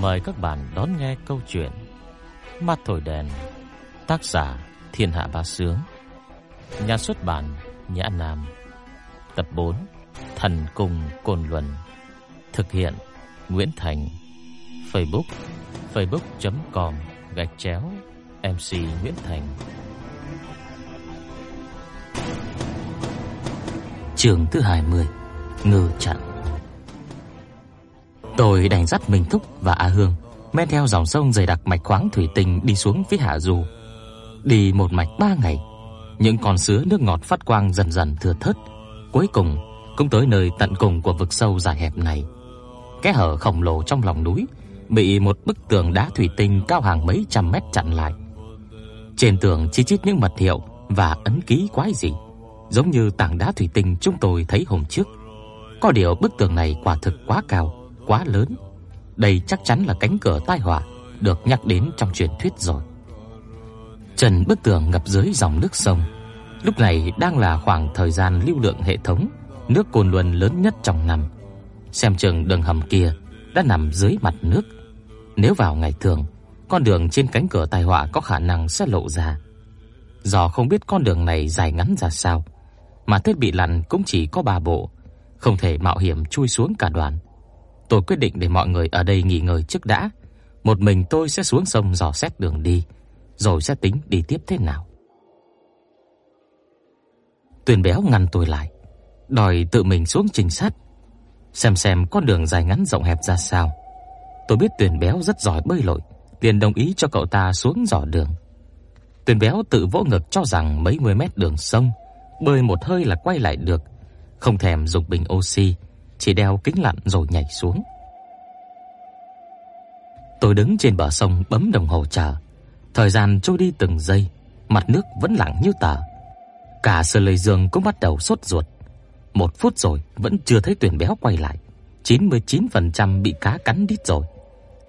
Mời các bạn đón nghe câu chuyện Mắt thổi đèn, Tác giả Thiên Hạ Bá Sướng, Nhà xuất bản Nhã Nam, Tập 4 Thần Cùng Cồn Luân, Thực hiện Nguyễn Thành, Facebook facebook.com gạch chéo MC Nguyễn Thành. Trường thứ 20 Ngư chặn. Tôi đành dắt Minh Thúc và A Hương men theo dòng sông dày đặc mạch khoáng thủy tinh đi xuống phía hạ du. Đi một mạch ba ngày, những con sứa nước ngọt phát quang dần dần thưa thớt, cuối cùng cũng tới nơi tận cùng của vực sâu dài hẹp này. Cái hở khổng lồ trong lòng núi bị một bức tường đá thủy tinh cao hàng mấy trăm mét chặn lại. Trên tường chi chít những mật hiệu và ấn ký quái dị, giống như tảng đá thủy tinh chúng tôi thấy hôm trước. Có điều bức tường này quả thực quá cao, quá lớn. Đây chắc chắn là cánh cửa tai họa được nhắc đến trong truyền thuyết rồi. Trần bức tường ngập dưới dòng nước sông. Lúc này đang là khoảng thời gian lưu lượng hệ thống nước Cồn Luân lớn nhất trong năm. Xem chừng đường hầm kia đã nằm dưới mặt nước. Nếu vào ngày thường, con đường trên cánh cửa tai họa có khả năng sẽ lộ ra. Do không biết con đường này dài ngắn ra sao, mà thiết bị lặn cũng chỉ có 3 bộ, không thể mạo hiểm chui xuống cả đoàn. Tôi quyết định để mọi người ở đây nghỉ ngơi trước đã, một mình tôi sẽ xuống sông dò xét đường đi, rồi sẽ tính đi tiếp thế nào. Tuyền Béo ngăn tôi lại, đòi tự mình xuống trình sát, xem xem con đường dài ngắn rộng hẹp ra sao. Tôi biết Tuyền Béo rất giỏi bơi lội, liền đồng ý cho cậu ta xuống dò đường. Tuyền Béo tự vỗ ngực cho rằng mấy mươi mét đường sông, bơi một hơi là quay lại được, không thèm dùng bình oxy, chỉ đeo kính lặn rồi nhảy xuống. Tôi đứng trên bờ sông bấm đồng hồ chờ, thời gian trôi đi từng giây, mặt nước vẫn lặng như tờ. Cả Sơ Lôi Dương cũng bắt đầu sốt ruột. Một phút rồi vẫn chưa thấy tuyển béo quay lại, 99% bị cá cắn đít rồi.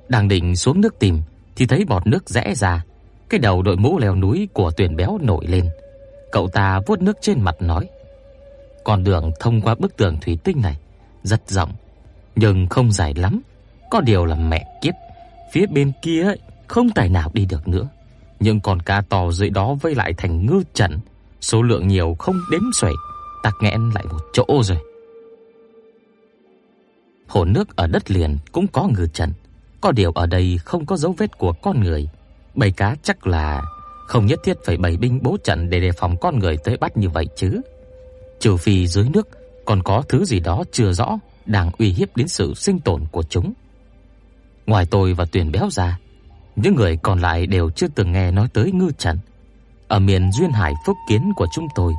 Đang định xuống nước tìm thì thấy bọt nước rẽ ra, cái đầu đội mũ leo núi của tuyển béo nổi lên. Cậu ta vuốt nước trên mặt nói: "Con đường thông qua bức tường thủy tinh này rất rộng, nhưng không dài lắm, có điều là mẹ kiếp, phía bên kia ấy, không tài nào đi được nữa. nhưng con cá to dưới đó vây lại thành ngư trận, số lượng nhiều không đếm xuể, tắc nghẽn lại một chỗ rồi. Hồ nước ở đất liền cũng có ngư trận, có điều ở đây không có dấu vết của con người. Bầy cá chắc là không nhất thiết phải bày binh bố trận để đề phòng con người tới bắt như vậy chứ. Trừ phi dưới nước còn có thứ gì đó chưa rõ đang uy hiếp đến sự sinh tồn của chúng. Ngoài tôi và Tuyển Béo ra, những người còn lại đều chưa từng nghe nói tới ngư trận. Ở miền duyên hải phúc kiến của chúng tôi,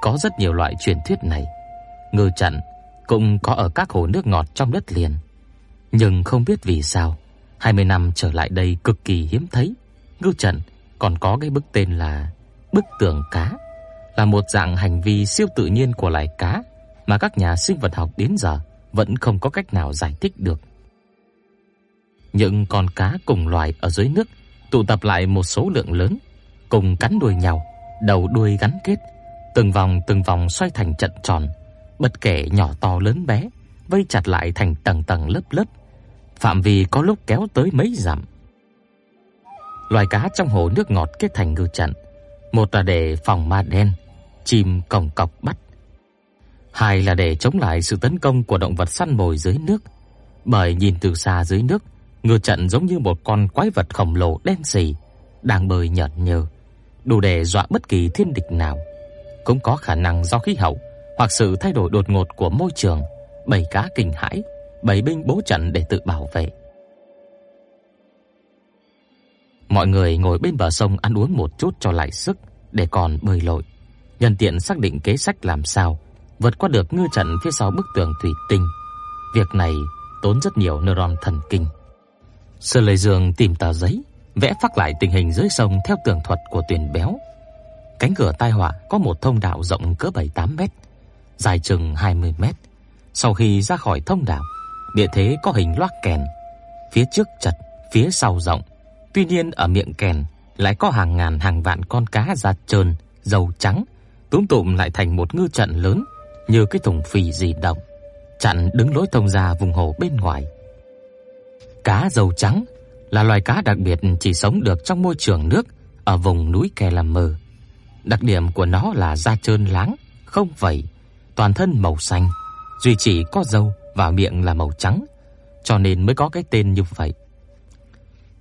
có rất nhiều loại truyền thuyết này. Ngư trận cũng có ở các hồ nước ngọt trong đất liền. Nhưng không biết vì sao, 20 năm trở lại đây cực kỳ hiếm thấy. Ngư trận còn có cái bức tên là bức tường cá, là một dạng hành vi siêu tự nhiên của loài cá mà các nhà sinh vật học đến giờ vẫn không có cách nào giải thích được. Những con cá cùng loài ở dưới nước tụ tập lại một số lượng lớn, cùng cắn đuôi nhau, đầu đuôi gắn kết, từng vòng từng vòng xoay thành trận tròn, bất kể nhỏ to lớn bé, vây chặt lại thành tầng tầng lớp lớp, phạm vi có lúc kéo tới mấy dặm. Loài cá trong hồ nước ngọt kết thành ngư trận, một là để phòng ma đen, chim còng cọc bắt, hai là để chống lại sự tấn công của động vật săn mồi dưới nước. Bởi nhìn từ xa dưới nước, ngư trận giống như một con quái vật khổng lồ đen sì đang bơi nhợt nhơ, đủ để dọa bất kỳ thiên địch nào. Cũng có khả năng do khí hậu hoặc sự thay đổi đột ngột của môi trường, bầy cá kinh hãi, bầy binh bố trận để tự bảo vệ. Mọi người ngồi bên bờ sông ăn uống một chút cho lại sức để còn bơi lội, nhân tiện xác định kế sách làm sao vượt qua được ngư trận phía sau bức tường thủy tinh. Việc này tốn rất nhiều neuron thần kinh. Sơ Lệ Dương tìm tờ giấy, vẽ phác lại tình hình dưới sông theo tường thuật của Tuyền Béo. Cánh cửa tai họa có một thông đạo rộng cỡ 7-8 mét, dài chừng 20 mét. Sau khi ra khỏi thông đạo, địa thế có hình loác kèn, phía trước chật, phía sau rộng. Tuy nhiên ở miệng kèn lại có hàng ngàn hàng vạn con cá da trơn, dầu trắng, túm tụm lại thành một ngư trận lớn như cái thùng phì di động, chặn đứng lối thông ra vùng hồ bên ngoài. Cá dầu trắng là loài cá đặc biệt chỉ sống được trong môi trường nước ở vùng núi Kè Lam Mờ. Đặc điểm của nó là da trơn láng, không vảy, toàn thân màu xanh, duy chỉ có râu và miệng là màu trắng, cho nên mới có cái tên như vậy.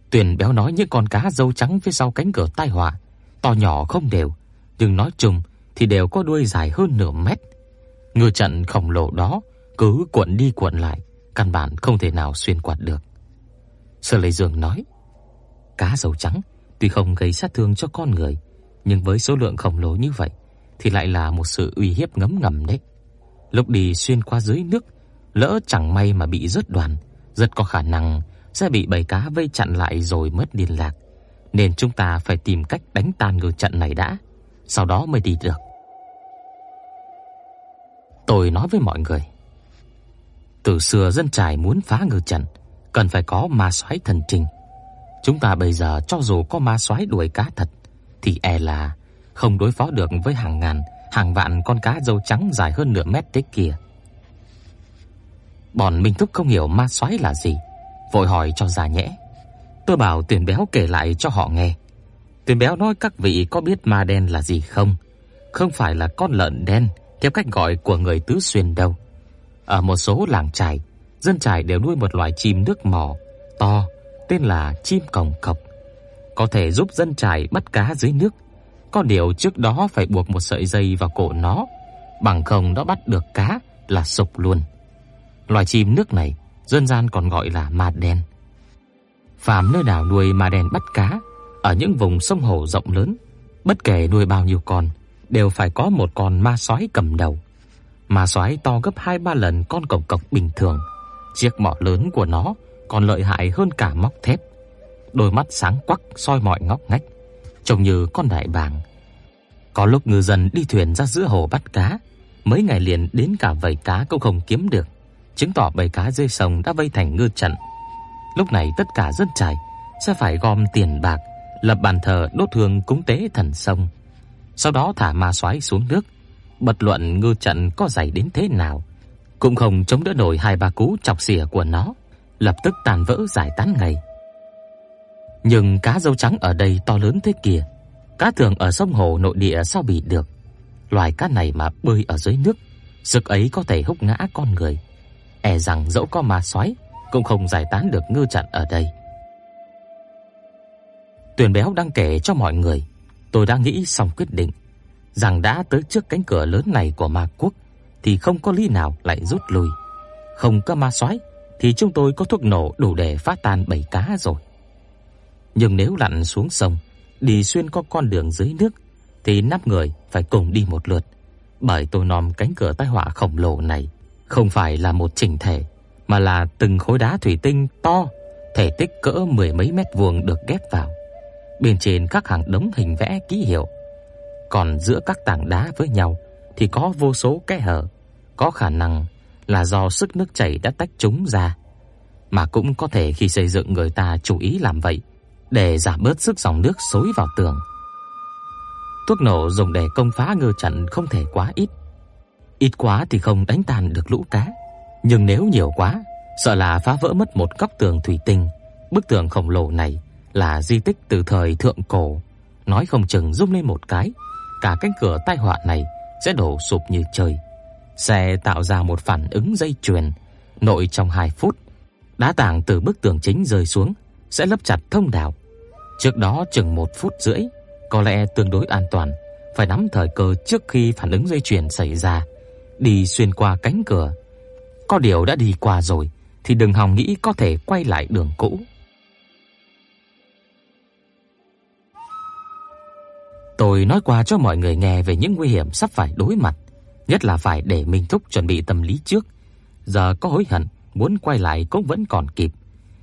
Tuyền béo nói những con cá râu trắng phía sau cánh cửa tai họa, to nhỏ không đều, nhưng nói chung thì đều có đuôi dài hơn nửa mét. Ngư trận khổng lồ đó cứ cuộn đi cuộn lại, căn bản không thể nào xuyên qua được. Sở Lệ Dương nói, cá dầu trắng tuy không gây sát thương cho con người, nhưng với số lượng khổng lồ như vậy thì lại là một sự uy hiếp ngấm ngầm đấy. Lúc đi xuyên qua dưới nước, lỡ chẳng may mà bị rớt đoàn, rất có khả năng sẽ bị bầy cá vây chặn lại rồi mất liên lạc. Nên chúng ta phải tìm cách đánh tan ngư trận này đã, sau đó mới đi được. Tôi nói với mọi người, từ xưa dân trải muốn phá ngư trận, cần phải có ma soái thần trình Chúng ta bây giờ cho dù có ma soái đuổi cá thật thì e là không đối phó được với hàng ngàn, hàng vạn con cá râu trắng dài hơn nửa mét thế kia. Bọn Minh Thúc không hiểu ma soái là gì, vội hỏi cho già nhẽ. Tôi bảo Tuyền Béo kể lại cho họ nghe. Tuyền Béo nói các vị có biết ma đen là gì không? Không phải là con lợn đen theo cách gọi của người tứ xuyên đâu. Ở một số làng trài, dân trài đều nuôi một loài chim nước mỏ to tên là chim còng cọc. Có thể giúp dân trài bắt cá dưới nước. Có điều trước đó phải buộc một sợi dây vào cổ nó, bằng không nó bắt được cá là sụp luôn. Loài chim nước này dân gian còn gọi là ma đen. Phàm nơi nào nuôi ma đen bắt cá, ở những vùng sông hồ rộng lớn, bất kể nuôi bao nhiêu con, đều phải có một con ma sói cầm đầu. Ma sói to gấp 2-3 lần con cổng cọc bình thường. Chiếc mỏ lớn của nó còn lợi hại hơn cả móc thép. Đôi mắt sáng quắc soi mọi ngóc ngách, trông như con đại bàng. Có lúc ngư dân đi thuyền ra giữa hồ bắt cá, mấy ngày liền đến cả vầy cá cũng không kiếm được, chứng tỏ bầy cá dưới sông đã vây thành ngư trận. Lúc này tất cả dân trại sẽ phải gom tiền bạc, lập bàn thờ đốt hương cúng tế thần sông. Sau đó thả ma soái xuống nước, bất luận ngư trận có dày đến thế nào, cũng không chống đỡ nổi hai ba cú chọc xỉa của nó, lập tức tàn vỡ giải tán ngay. Nhưng cá râu trắng ở đây to lớn thế kia, cá thường ở sông hồ nội địa sao bị được? Loài cá này mà bơi ở dưới nước, sức ấy có thể húc ngã con người. E rằng dẫu có ma soái cũng không giải tán được ngư trận ở đây. Tuyền Béo đang kể cho mọi người, tôi đã nghĩ xong quyết định rằng đã tới trước cánh cửa lớn này của ma quốc thì không có lý nào lại rút lui. Không có ma soái thì chúng tôi có thuốc nổ đủ để phá tan bầy cá rồi. Nhưng nếu lặn xuống sông, đi xuyên qua con đường dưới nước thì năm người phải cùng đi một lượt, bởi tôi nom cánh cửa tai họa khổng lồ này không phải là một chỉnh thể, mà là từng khối đá thủy tinh to, thể tích cỡ mười mấy mét vuông được ghép vào. Bên trên các hàng đống hình vẽ ký hiệu, còn giữa các tảng đá với nhau thì có vô số kẽ hở, có khả năng là do sức nước chảy đã tách chúng ra, mà cũng có thể khi xây dựng người ta chủ ý làm vậy để giảm bớt sức dòng nước xối vào tường. Thuốc nổ dùng để công phá ngư trận không thể quá ít. Ít quá thì không đánh tan được lũ cá, nhưng nếu nhiều quá, sợ là phá vỡ mất một góc tường thủy tinh. Bức tường khổng lồ này là di tích từ thời thượng cổ, nói không chừng rung lên một cái, cả cánh cửa tai họa này sẽ đổ sụp như trời. Sẽ tạo ra một phản ứng dây chuyền, nội trong 2 phút, đá tảng từ bức tường chính rơi xuống sẽ lấp chặt thông đạo. Trước đó chừng 1 phút rưỡi, có lẽ tương đối an toàn, phải nắm thời cơ trước khi phản ứng dây chuyền xảy ra, đi xuyên qua cánh cửa. Có điều đã đi qua rồi thì đừng hòng nghĩ có thể quay lại đường cũ. Tôi nói qua cho mọi người nghe về những nguy hiểm sắp phải đối mặt, nhất là phải để Minh Thúc chuẩn bị tâm lý trước. Giờ có hối hận, muốn quay lại cũng vẫn còn kịp.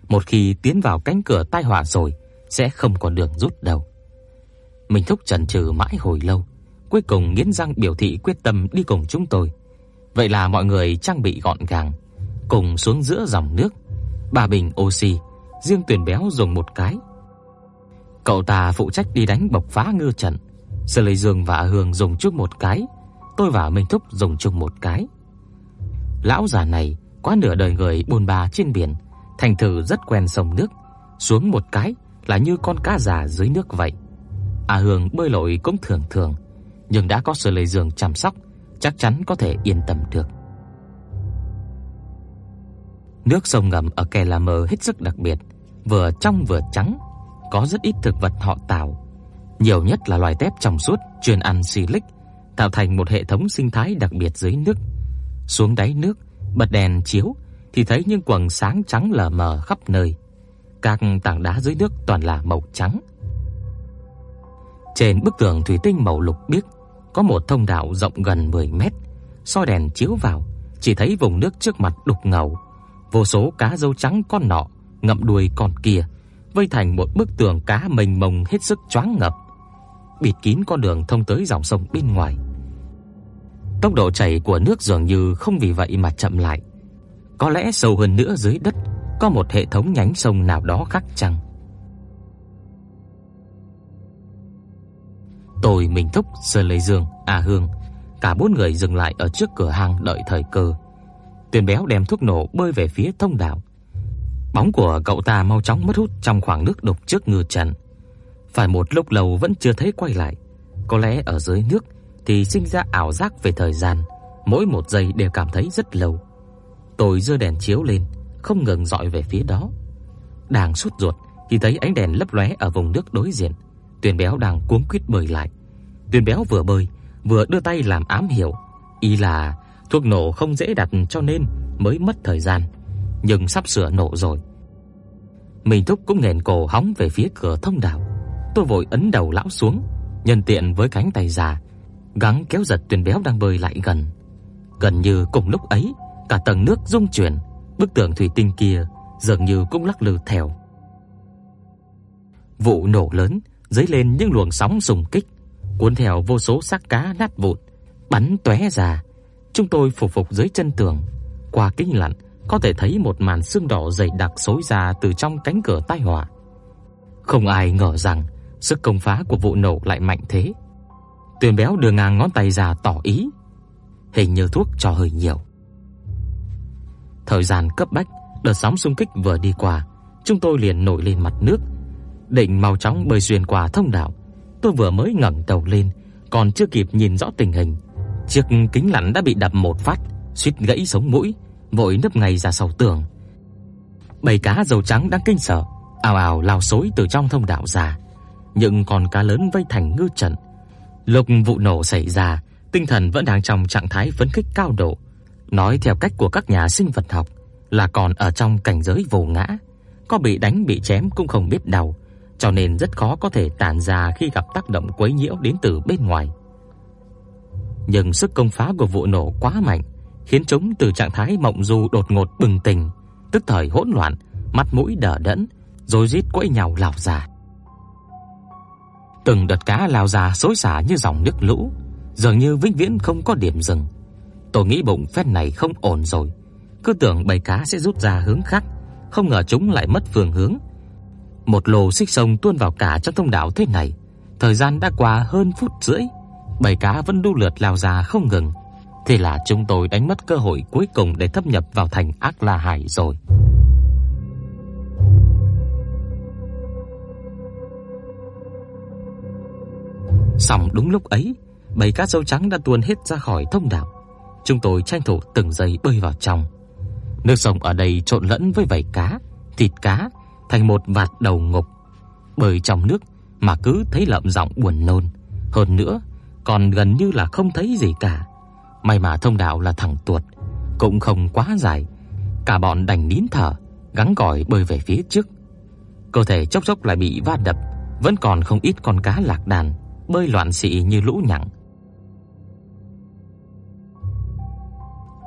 Một khi tiến vào cánh cửa tai họa rồi, sẽ không còn đường rút đâu. Minh Thúc chần chừ mãi hồi lâu, cuối cùng nghiến răng biểu thị quyết tâm đi cùng chúng tôi. Vậy là mọi người trang bị gọn gàng, cùng xuống giữa dòng nước. bà bình oxy, riêng Tuyền Béo dùng một cái. Cậu ta phụ trách đi đánh bộc phá ngư trận, Sở Lệ Dương và Hương dùng chung một cái, tôi và Minh Thúc dùng chung một cái. Lão già này quá nửa đời người buôn ba trên biển, thành thử rất quen sông nước, xuống một cái là như con cá già dưới nước vậy. À, A Hương bơi lội cũng thường thường, nhưng đã có Sở Lệ Dương chăm sóc, chắc chắn có thể yên tâm được. Nước sông ngầm ở Kè La Mơ hết sức đặc biệt, vừa trong vừa trắng, có rất ít thực vật họ Tảo, nhiều nhất là loài tép trong suốt chuyên ăn silic, tạo thành một hệ thống sinh thái đặc biệt dưới nước. Xuống đáy nước, bật đèn chiếu thì thấy những quầng sáng trắng lờ mờ khắp nơi. Các tảng đá dưới nước toàn là màu trắng. Trên bức tường thủy tinh màu lục biếc có một thông đạo rộng gần 10 mét, soi đèn chiếu vào, chỉ thấy vùng nước trước mặt đục ngầu, vô số cá râu trắng con nọ ngậm đuôi con kia, vây thành một bức tường cá mênh mông hết sức choáng ngập, bịt kín con đường thông tới dòng sông bên ngoài. Tốc độ chảy của nước dường như không vì vậy mà chậm lại. Có lẽ sâu hơn nữa dưới đất có một hệ thống nhánh sông nào đó khác chăng? Tôi mình thúc Sơn Lê Dương, A Hương, cả bốn người dừng lại ở trước cửa hàng đợi thời cơ. Tuyền béo đem thuốc nổ bơi về phía thông đạo. Bóng của cậu ta mau chóng mất hút trong khoảng nước đục trước ngư trần. Phải một lúc lâu vẫn chưa thấy quay lại. Có lẽ ở dưới nước thì sinh ra ảo giác về thời gian, mỗi một giây đều cảm thấy rất lâu. Tôi giơ đèn chiếu lên, không ngừng dọi về phía đó. Đang sốt ruột thì thấy ánh đèn lấp lóe ở vùng nước đối diện. Tuyền béo đang cuống quýt bơi lại. Tuyền béo vừa bơi, vừa đưa tay làm ám hiệu, ý là thuốc nổ không dễ đặt cho nên mới mất thời gian, nhưng sắp sửa nổ rồi. Mình thúc cũng nghẹn cổ hóng về phía cửa thông đạo. Tôi vội ấn đầu lão xuống, nhân tiện với cánh tay già, gắng kéo giật Tuyền béo đang bơi lại gần. Gần như cùng lúc ấy, cả tầng nước rung chuyển, bức tường thủy tinh kia dường như cũng lắc lư theo. Vụ nổ lớn dấy lên những luồng sóng xung kích, cuốn theo vô số xác cá nát vụn, bắn tóe ra. Chúng tôi phục phục dưới chân tường, qua kính lạnh có thể thấy một màn sương đỏ dày đặc xối ra từ trong cánh cửa tai họa. Không ai ngờ rằng sức công phá của vụ nổ lại mạnh thế. Tuyền béo đưa ngang ngón tay ra tỏ ý, hình như thuốc cho hơi nhiều. Thời gian cấp bách, đợt sóng xung kích vừa đi qua, chúng tôi liền nổi lên mặt nước, định mau chóng bơi xuyên qua thông đạo. Tôi vừa mới ngẩng đầu lên, còn chưa kịp nhìn rõ tình hình, chiếc kính lặn đã bị đập một phát, suýt gãy sống mũi, vội nấp ngay ra sau tường. Bầy cá dầu trắng đang kinh sợ, ào ào lao xối từ trong thông đạo ra, những con cá lớn vây thành ngư trận. Lúc vụ nổ xảy ra, tinh thần vẫn đang trong trạng thái phấn khích cao độ. Nói theo cách của các nhà sinh vật học là còn ở trong cảnh giới vô ngã, có bị đánh bị chém cũng không biết đau, cho nên rất khó có thể tản ra khi gặp tác động quấy nhiễu đến từ bên ngoài. Nhưng sức công phá của vụ nổ quá mạnh, khiến chúng từ trạng thái mộng du đột ngột bừng tỉnh, tức thời hỗn loạn, mắt mũi đờ đẫn, rồi rít quẫy nhào lao ra. Từng đợt cá lao ra xối xả như dòng nước lũ, dường như vĩnh viễn không có điểm dừng. Tôi nghĩ bụng phép này không ổn rồi, cứ tưởng bầy cá sẽ rút ra hướng khác, không ngờ chúng lại mất phương hướng. Một lồ xích sông tuôn vào cả trong thông đạo thế này, thời gian đã qua hơn phút rưỡi, bầy cá vẫn đu lượt lao ra không ngừng. Thế là chúng tôi đánh mất cơ hội cuối cùng để thâm nhập vào thành Ác La Hải rồi. Xong đúng lúc ấy, bầy cá sấu trắng đã tuôn hết ra khỏi thông đạo. Chúng tôi tranh thủ từng giây bơi vào trong. Nước sông ở đây trộn lẫn với vảy cá, thịt cá thành một vạt đầu ngục. Bơi trong nước mà cứ thấy lợm giọng buồn nôn, hơn nữa còn gần như là không thấy gì cả. May mà thông đạo là thẳng tuột, cũng không quá dài. Cả bọn đành nín thở, gắng gỏi bơi về phía trước. Cơ thể chốc chốc lại bị va đập, vẫn còn không ít con cá lạc đàn bơi loạn xị như lũ nhặng.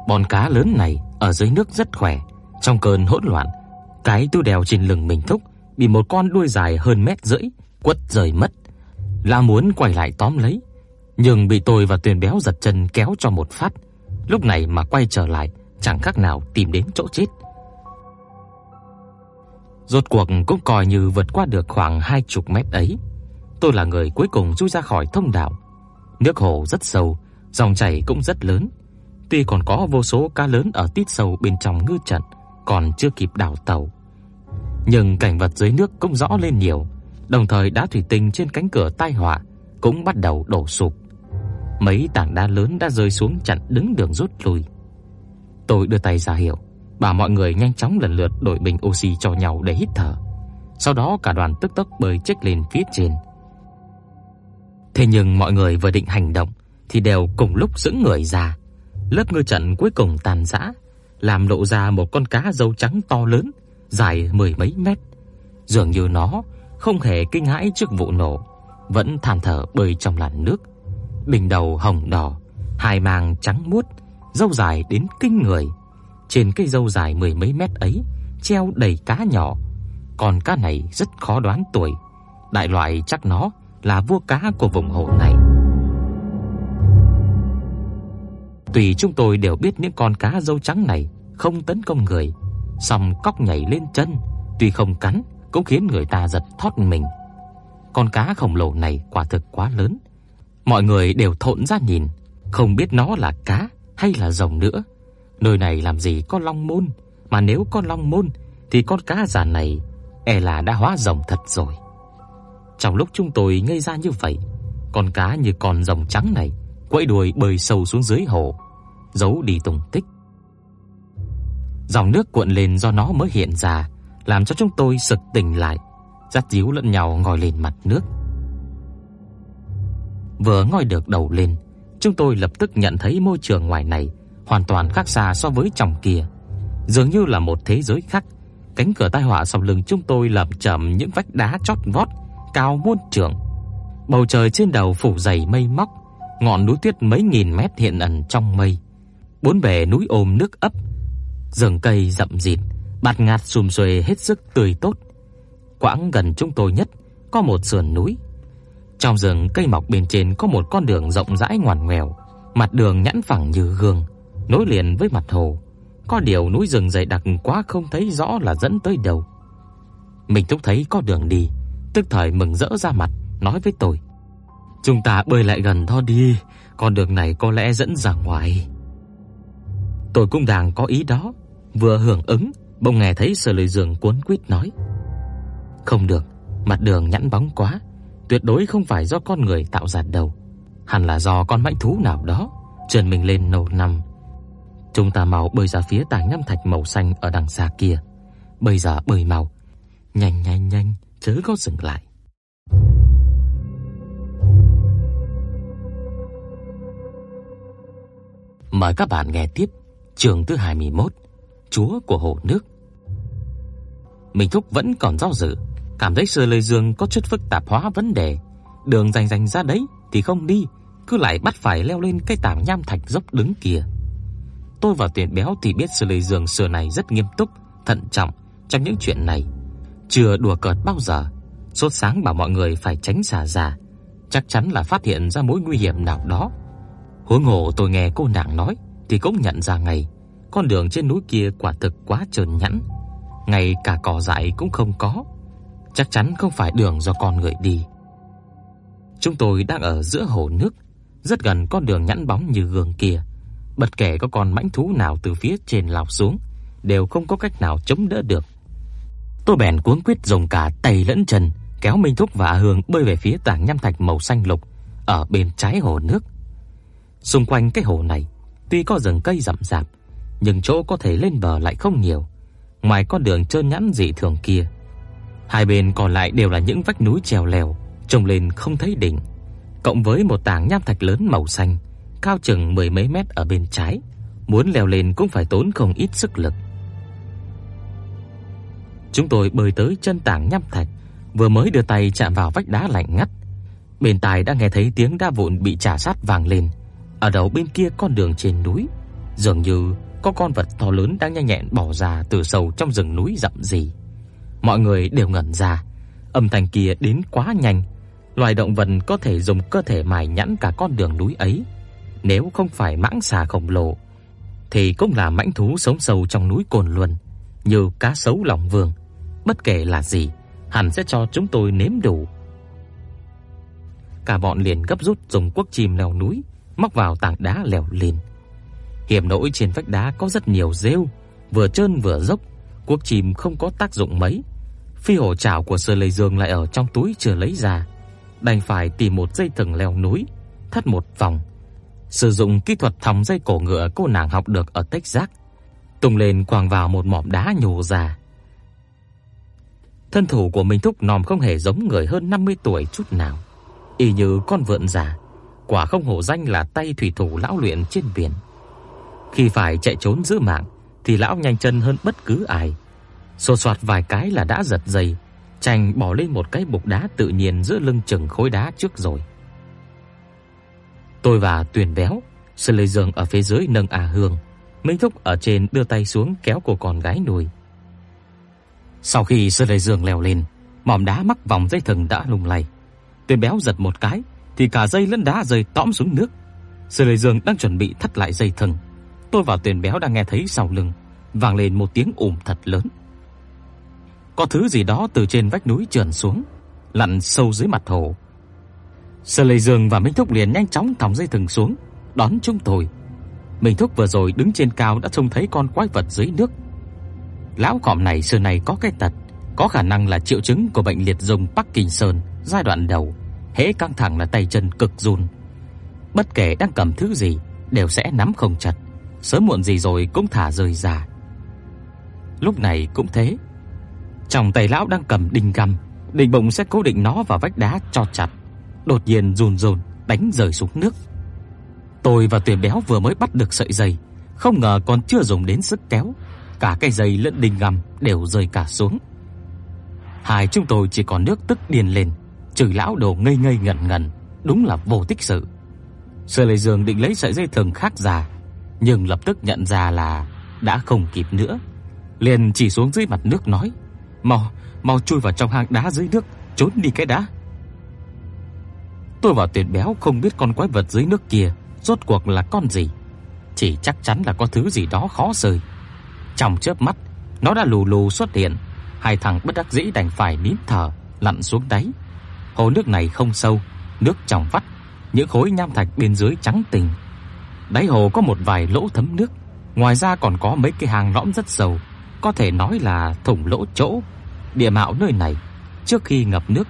Bọn cá lớn này ở dưới nước rất khỏe, trong cơn hỗn loạn, cái tu đèo trên lưng mình thúc bị một con đuôi dài hơn mét rưỡi quất rời mất. La muốn quay lại tóm lấy, nhưng bị tôi và Tuyền béo giật chân kéo cho một phát. Lúc này mà quay trở lại, chẳng khác nào tìm đến chỗ chết. Rốt cuộc cũng coi như vượt qua được khoảng hai chục mét ấy. Tôi là người cuối cùng chui ra khỏi thông đạo. Nước hồ rất sâu, dòng chảy cũng rất lớn. Tuy còn có vô số cá lớn ở tít sâu bên trong ngư trận, còn chưa kịp đảo tàu. Nhưng cảnh vật dưới nước cũng rõ lên nhiều, đồng thời đá thủy tinh trên cánh cửa tai họa cũng bắt đầu đổ sụp. Mấy tảng đá lớn đã rơi xuống chặn đứng đường rút lui. Tôi đưa tay ra hiệu, bảo mọi người nhanh chóng lần lượt đổi bình oxy cho nhau để hít thở. Sau đó cả đoàn tức tốc bơi chết lên phía trên. Thế nhưng mọi người vừa định hành động thì đều cùng lúc sững người ra. Lớp ngư trận cuối cùng tàn rã, làm lộ ra một con cá râu trắng to lớn, dài mười mấy mét. Dường như nó không hề kinh hãi trước vụ nổ, vẫn than thở bơi trong làn nước. Bình đầu hồng đỏ, hai màng trắng muốt, râu dài đến kinh người. Trên cây râu dài mười mấy mét ấy treo đầy cá nhỏ. Con cá này rất khó đoán tuổi, đại loại chắc nó là vua cá của vùng hồ này. Tùy chúng tôi đều biết những con cá râu trắng này không tấn công người, song cóc nhảy lên chân, tuy không cắn cũng khiến người ta giật thót mình. Con cá khổng lồ này quả thực quá lớn. Mọi người đều thộn ra nhìn, không biết nó là cá hay là rồng nữa. Nơi này làm gì có long môn, mà nếu có long môn thì con cá già này e là đã hóa rồng thật rồi. Trong lúc chúng tôi ngây ra như vậy, con cá như con rồng trắng này quẫy đuôi bơi sâu xuống dưới hồ, giấu đi tung tích. Dòng nước cuộn lên do nó mới hiện ra, làm cho chúng tôi sực tỉnh lại, dắt díu lẫn nhau ngồi lên mặt nước. Vừa ngoi được đầu lên, chúng tôi lập tức nhận thấy môi trường ngoài này hoàn toàn khác xa so với trong kia, dường như là một thế giới khác. Cánh cửa tai họa sau lưng chúng tôi lẩm chậm những vách đá chót vót cao muôn trượng. Bầu trời trên đầu phủ dày mây móc, ngọn núi tuyết mấy nghìn mét hiện ẩn trong mây. Bốn bề núi ôm nước ấp, rừng cây rậm rịt, bạt ngát sum suê hết sức tươi tốt. Quãng gần chúng tôi nhất có một sườn núi. Trong rừng cây mọc bên trên có một con đường rộng rãi ngoằn ngoèo, mặt đường nhẵn phẳng như gương, nối liền với mặt hồ. Có điều núi rừng dày đặc quá không thấy rõ là dẫn tới đâu. Mình thúc thấy có đường đi, tức thời mừng rỡ ra mặt, nói với tôi: "Chúng ta bơi lại gần thôi đi, con đường này có lẽ dẫn ra ngoài." Tôi cũng đang có ý đó, vừa hưởng ứng, bỗng nghe thấy Sở Lôi Dương cuốn quýt nói: "Không được, mặt đường nhẵn bóng quá, tuyệt đối không phải do con người tạo ra đâu, hẳn là do con mãnh thú nào đó trườn mình lên nổ năm Chúng ta mau bơi ra phía tảng nham thạch màu xanh ở đằng xa kia. Bây giờ bơi mau, nhanh nhanh nhanh, chớ có dừng lại." Mời các bạn nghe tiếp chương thứ 21, Chúa của hồ nước. Minh Thúc vẫn còn do dự, cảm thấy Sơ Lôi Dương có chút phức tạp hóa vấn đề, đường rành rành ra đấy thì không đi, cứ lại bắt phải leo lên cây tảng nham thạch dốc đứng kia. Tôi và Tiền Béo thì biết Sơ Lôi Dương xưa này rất nghiêm túc, thận trọng trong những chuyện này, chưa đùa cợt bao giờ. Sốt sáng bảo mọi người phải tránh xả già, chắc chắn là phát hiện ra mối nguy hiểm nào đó. Huống hồ tôi nghe cô nàng nói, thì cũng nhận ra ngay, con đường trên núi kia quả thực quá trơn nhẵn, ngay cả cỏ dại cũng không có, chắc chắn không phải đường do con người đi. Chúng tôi đang ở giữa hồ nước, rất gần con đường nhẵn bóng như gương kia, bất kể có con mãnh thú nào từ phía trên lao xuống, đều không có cách nào chống đỡ được. Tôi bèn cuống quyết dùng cả tay lẫn chân kéo Minh Thúc và Hương bơi về phía tảng nham thạch màu xanh lục ở bên trái hồ nước. Xung quanh cái hồ này Tuy có rừng cây rậm rạp, nhưng chỗ có thể lên bờ lại không nhiều. Ngoài con đường trơn nhẵn dị thường kia, hai bên còn lại đều là những vách núi trèo lèo trông lên không thấy đỉnh, cộng với một tảng nham thạch lớn màu xanh, cao chừng mười mấy mét ở bên trái, muốn leo lên cũng phải tốn không ít sức lực. Chúng tôi bơi tới chân tảng nham thạch, vừa mới đưa tay chạm vào vách đá lạnh ngắt, bên tai đã nghe thấy tiếng đá vụn bị chà sát vang lên. Ở đầu bên kia con đường trên núi, dường như có con vật to lớn đang nhanh nhẹn bò ra từ sâu trong rừng núi rậm rì. Mọi người đều ngẩn ra, âm thanh kia đến quá nhanh, loài động vật có thể dùng cơ thể mài nhẵn cả con đường núi ấy, nếu không phải mãng xà khổng lồ thì cũng là mãnh thú sống sâu trong núi Cồn Luân, như cá sấu lòng Vương, bất kể là gì, hẳn sẽ cho chúng tôi nếm đủ. Cả bọn liền gấp rút dùng cuốc chìm leo núi, móc vào tảng đá leo lên. Hiểm nỗi trên vách đá có rất nhiều rêu, vừa trơn vừa dốc, cuốc chìm không có tác dụng mấy. Phi hổ trảo của Sơ Lê Dương lại ở trong túi chưa lấy ra, đành phải tìm một dây thừng leo núi, thắt một vòng, sử dụng kỹ thuật thòng dây cổ ngựa cô nàng học được ở Texas, tung lên quàng vào một mỏm đá nhô ra. Thân thủ của Minh Thúc nòm không hề giống người hơn 50 tuổi chút nào, y như con vượn già, quả không hổ danh là tay thủy thủ lão luyện trên biển. Khi phải chạy trốn giữ mạng thì lão nhanh chân hơn bất cứ ai. Xô xoạt vài cái là đã giật dây, chành bỏ lên một cái bục đá tự nhiên giữa lưng chừng khối đá trước rồi. Tôi và Tuyền Béo, Sơn Lê Dương ở phía dưới nâng à hương, Minh Thúc ở trên đưa tay xuống kéo cô con gái nuôi. Sau khi Sơn Lê Dương leo lên, mỏm đá mắc vòng dây thừng đã lung lay. Tuyền Béo giật một cái thì cả dây lẫn đá rơi tõm xuống nước. Sơn Lê Dương đang chuẩn bị thắt lại dây thừng. Tôi và Tuyền Béo đang nghe thấy sau lưng vang lên một tiếng ùm thật lớn. Có thứ gì đó từ trên vách núi trườn xuống, lặn sâu dưới mặt hồ. Sơ Lê Dương và Minh Thúc liền nhanh chóng thòng dây thừng xuống, đón chúng tôi. Minh Thúc vừa rồi đứng trên cao đã trông thấy con quái vật dưới nước. Lão cọm này xưa này có cái tật, có khả năng là triệu chứng của bệnh liệt dùng Parkinson giai đoạn đầu, hễ căng thẳng là tay chân cực run. Bất kể đang cầm thứ gì đều sẽ nắm không chặt, sớm muộn gì rồi cũng thả rơi ra. Lúc này cũng thế. Trong tay lão đang cầm đinh găm, định bụng sẽ cố định nó vào vách đá cho chặt. Đột nhiên run run đánh rơi xuống nước. Tôi và Tuyền Béo vừa mới bắt được sợi dây, không ngờ còn chưa dùng đến sức kéo, cả cây dây lẫn đinh găm đều rơi cả xuống. Hai chúng tôi chỉ còn nước tức điên lên, chửi lão đồ ngây ngây ngẩn ngẩn, đúng là vô tích sự. Sơ Lệ Dương định lấy sợi dây thừng khác ra, nhưng lập tức nhận ra là đã không kịp nữa. Liền chỉ xuống dưới mặt nước nói: "Mau, mau chui vào trong hang đá dưới nước, trốn đi cái đã." Tôi và Tuyệt Béo không biết con quái vật dưới nước kia rốt cuộc là con gì, chỉ chắc chắn là có thứ gì đó khó rời. Trong chớp mắt, nó đã lù lù xuất hiện, hai thằng bất đắc dĩ đành phải nín thở, lặn xuống đáy. Hồ nước này không sâu, nước trong vắt, những khối nham thạch bên dưới trắng tinh. Đáy hồ có một vài lỗ thấm nước, ngoài ra còn có mấy cái hang lõm rất sâu, có thể nói là thủng lỗ chỗ. Địa mạo nơi này trước khi ngập nước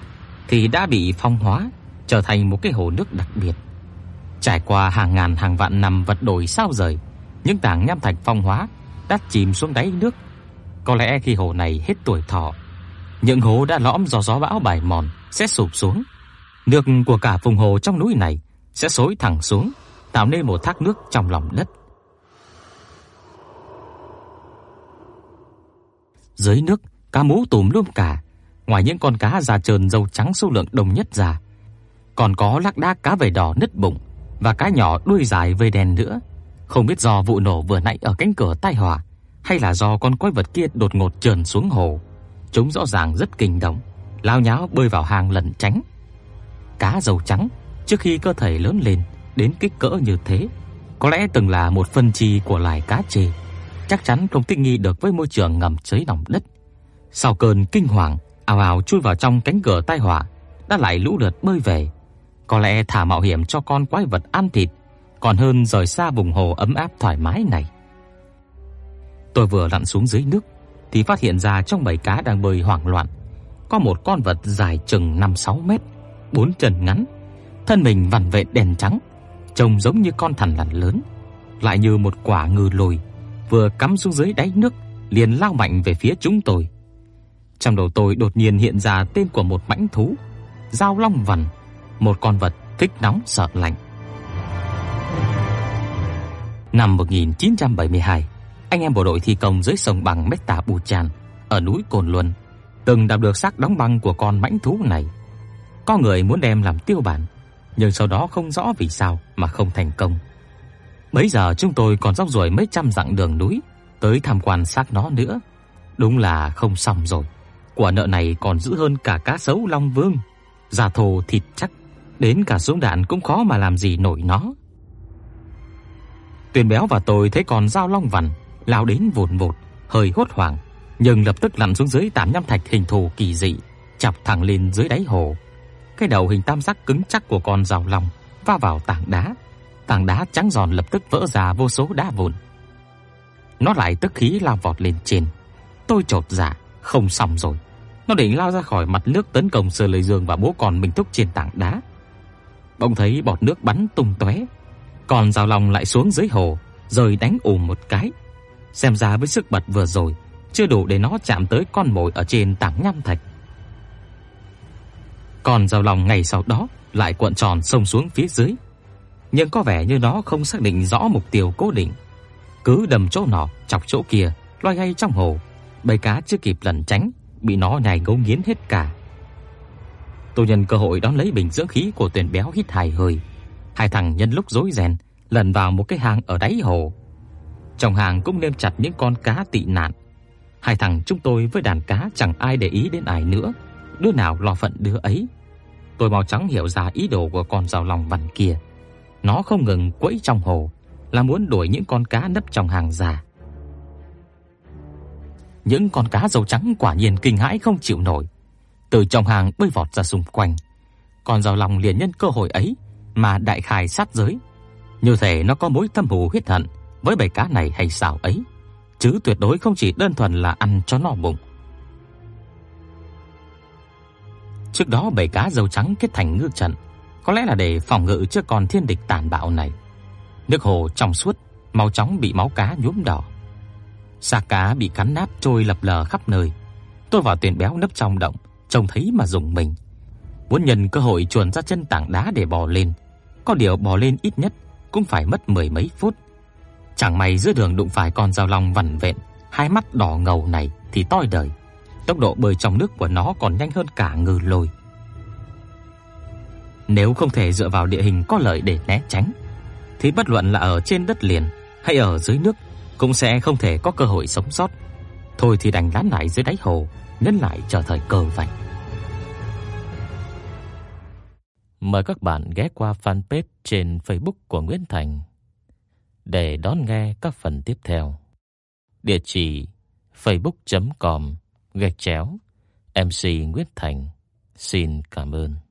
thì đã bị phong hóa, trở thành một cái hồ nước đặc biệt. Trải qua hàng ngàn hàng vạn năm vật đổi sao rời, những tảng nham thạch phong hóa đã chìm xuống đáy nước. Có lẽ khi hồ này hết tuổi thọ, những hố đã lõm do gió bão bài mòn sẽ sụp xuống. Nước của cả vùng hồ trong núi này sẽ xối thẳng xuống, tạo nên một thác nước trong lòng đất. Dưới nước, cá mú tùm lum cả, ngoài những con cá da trơn dâu trắng số lượng đông nhất ra, còn có lác đác cá vảy đỏ nứt bụng và cá nhỏ đuôi dài vây đèn nữa. Không biết do vụ nổ vừa nãy ở cánh cửa tai họa hay là do con quái vật kia đột ngột trườn xuống hồ. Chúng rõ ràng rất kinh động, lao nháo bơi vào hang lẩn tránh. Cá dầu trắng trước khi cơ thể lớn lên đến kích cỡ như thế, có lẽ từng là một phân chi của loài cá trê, chắc chắn không thích nghi được với môi trường ngầm dưới lòng đất. Sau cơn kinh hoàng, ào ào chui vào trong cánh cửa tai họa, đã lại lũ lượt bơi về. Có lẽ thả mạo hiểm cho con quái vật ăn thịt còn hơn rời xa vùng hồ ấm áp thoải mái này. Tôi vừa lặn xuống dưới nước thì phát hiện ra trong bầy cá đang bơi hoảng loạn, có một con vật dài chừng 5-6 mét, bốn chân ngắn, thân mình vằn vện đen trắng, trông giống như con thằn lằn lớn, lại như một quả ngư lồi, vừa cắm xuống dưới đáy nước liền lao mạnh về phía chúng tôi. Trong đầu tôi đột nhiên hiện ra tên của một mãnh thú, Giao Long Vằn, một con vật thích nóng sợ lạnh. Năm 1972, anh em bộ đội thi công dưới sông bằng Meta Buchan ở núi Cồn Luân từng đạp được xác đóng băng của con mãnh thú này. Có người muốn đem làm tiêu bản, nhưng sau đó không rõ vì sao mà không thành công. Bấy giờ chúng tôi còn dốc ruổi mấy trăm dặm đường núi tới tham quan xác nó nữa. Đúng là không xong rồi. Quả nợ này còn dữ hơn cả cá sấu Long Vương, già thô thịt chắc, đến cả súng đạn cũng khó mà làm gì nổi nó. Tuyền béo và tôi thấy con dao long vằn lao đến vụn vụt, hơi hốt hoảng, nhưng lập tức lặn xuống dưới tảng nham thạch hình thù kỳ dị, chọc thẳng lên dưới đáy hồ. Cái đầu hình tam giác cứng chắc của con dao long va vào tảng đá, tảng đá trắng giòn lập tức vỡ ra vô số đá vụn. Nó lại tức khí lao vọt lên trên. Tôi chột dạ, không xong rồi. Nó định lao ra khỏi mặt nước tấn công Sơ Lôi Dương và bố con mình thúc trên tảng đá. Bỗng thấy bọt nước bắn tung tóe, còn rào lòng lại xuống dưới hồ, rồi đánh ùm một cái. Xem ra với sức bật vừa rồi, chưa đủ để nó chạm tới con mồi ở trên tảng nham thạch. Còn rào lòng ngày sau đó lại cuộn tròn xông xuống phía dưới. Nhưng có vẻ như nó không xác định rõ mục tiêu cố định, cứ đầm chỗ nọ chọc chỗ kia, loay hoay trong hồ, bầy cá chưa kịp lẩn tránh, bị nó nhai gấu nghiến hết cả. Tôi nhân cơ hội đón lấy bình dưỡng khí của tuyển béo hít hai hơi. Hai thằng nhân lúc rối ren, lẩn vào một cái hang ở đáy hồ. Trong hang cũng nêm chặt những con cá tị nạn. Hai thằng chúng tôi với đàn cá chẳng ai để ý đến ai nữa, đứa nào lo phận đứa ấy. Tôi mau chóng hiểu ra ý đồ của con rào lòng vằn kia. Nó không ngừng quẫy trong hồ, là muốn đuổi những con cá nấp trong hàng ra. Những con cá dầu trắng quả nhiên kinh hãi không chịu nổi, từ trong hàng bơi vọt ra xung quanh. Con rào lòng liền nhân cơ hội ấy mà đại khai sát giới, như thể nó có mối thâm thù huyết hận với bầy cá này hay sao ấy, chứ tuyệt đối không chỉ đơn thuần là ăn cho no bụng. Trước đó bầy cá dầu trắng kết thành ngư trận, có lẽ là để phòng ngự trước con thiên địch tàn bạo này. Nước hồ trong suốt, màu chóng bị máu cá nhuốm đỏ. Xác cá bị cắn nát trôi lập lờ khắp nơi. Tôi vào tuyển béo nấp trong động, trông thấy mà rùng mình. Muốn nhân cơ hội chuồn ra chân tảng đá để bò lên, có điều bò lên ít nhất cũng phải mất mười mấy phút. Chẳng may giữa đường đụng phải con dao long vằn vện, hai mắt đỏ ngầu này thì toi đời. Tốc độ bơi trong nước của nó còn nhanh hơn cả ngư lôi. Nếu không thể dựa vào địa hình có lợi để né tránh, thì bất luận là ở trên đất liền hay ở dưới nước cũng sẽ không thể có cơ hội sống sót. Thôi thì đành lán lại dưới đáy hồ, nhấn lại chờ thời cơ vậy. Mời các bạn ghé qua fanpage trên Facebook của Nguyễn Thành để đón nghe các phần tiếp theo. Địa chỉ facebook.com gạch chéo MC Nguyễn Thành. Xin cảm ơn.